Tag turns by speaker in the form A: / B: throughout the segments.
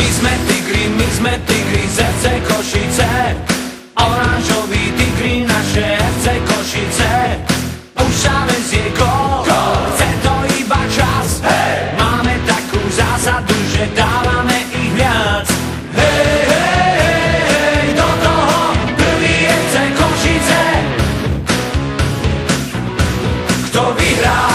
A: My sme tigri, my sme tigri z FC Košice. Oranžový tigri naše FC Košice. Už Šávez je gól, chce to iba čas. Hey! Máme takú zásadu, že dávame ich viac. Hej, hej, hej, hej, do toho prvý FC Košice. Kto vyhrá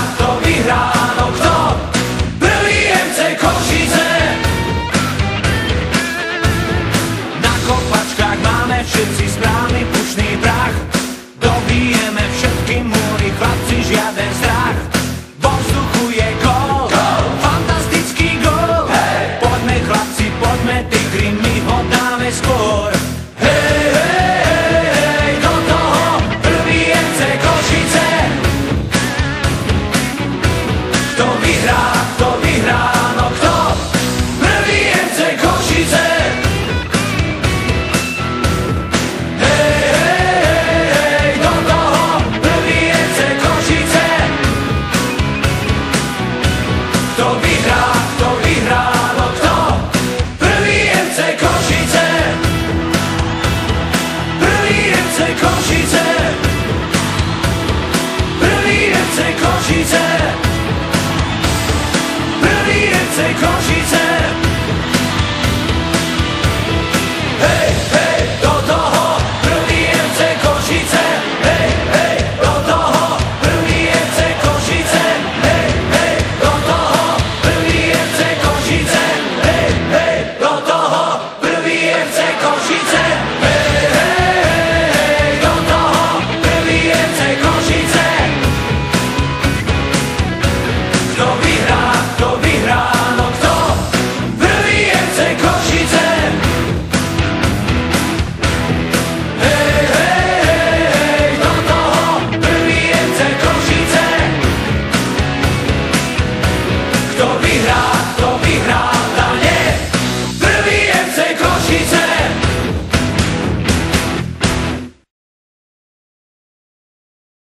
A: všetci správny pušný prach. Dobijeme všetci Don't be